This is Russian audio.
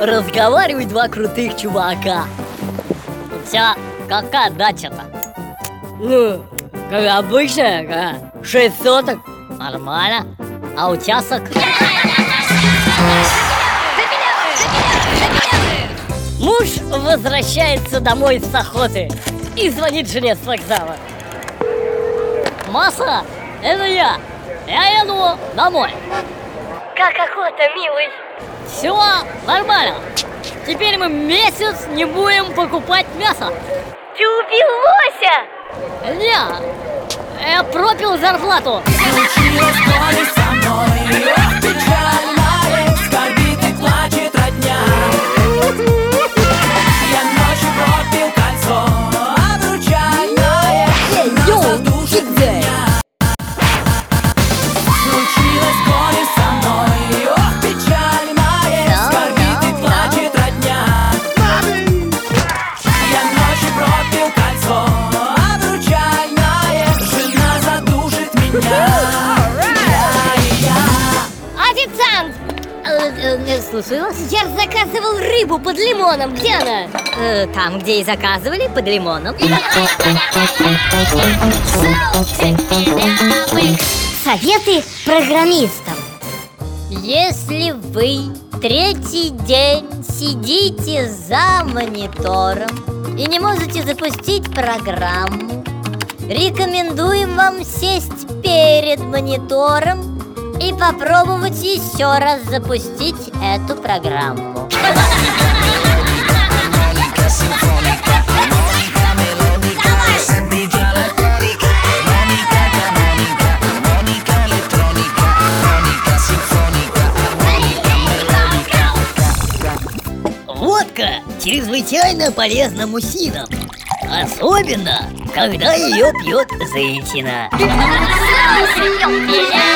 разговаривают два крутых чувака. Тебя какая дача-то? Ну, как обычная, как шесть соток. Нормально. А участок? Муж возвращается домой с охоты и звонит жене с вокзала. Маса, это я. Я еду домой. Как охота, милый? Все нормально. Теперь мы месяц не будем покупать мясо. Ты убил лося? Не, я пропил зарплату. Случилось слушаю вас. Я заказывал рыбу под лимоном. Где она? Э, Там, где и заказывали, под лимоном. Советы программистам. Если вы третий день сидите за монитором и не можете запустить программу, рекомендуем вам сесть перед монитором и попробовать еще раз запустить эту программу. Водка чрезвычайно полезна мужчинам Особенно, когда ее пьет женщина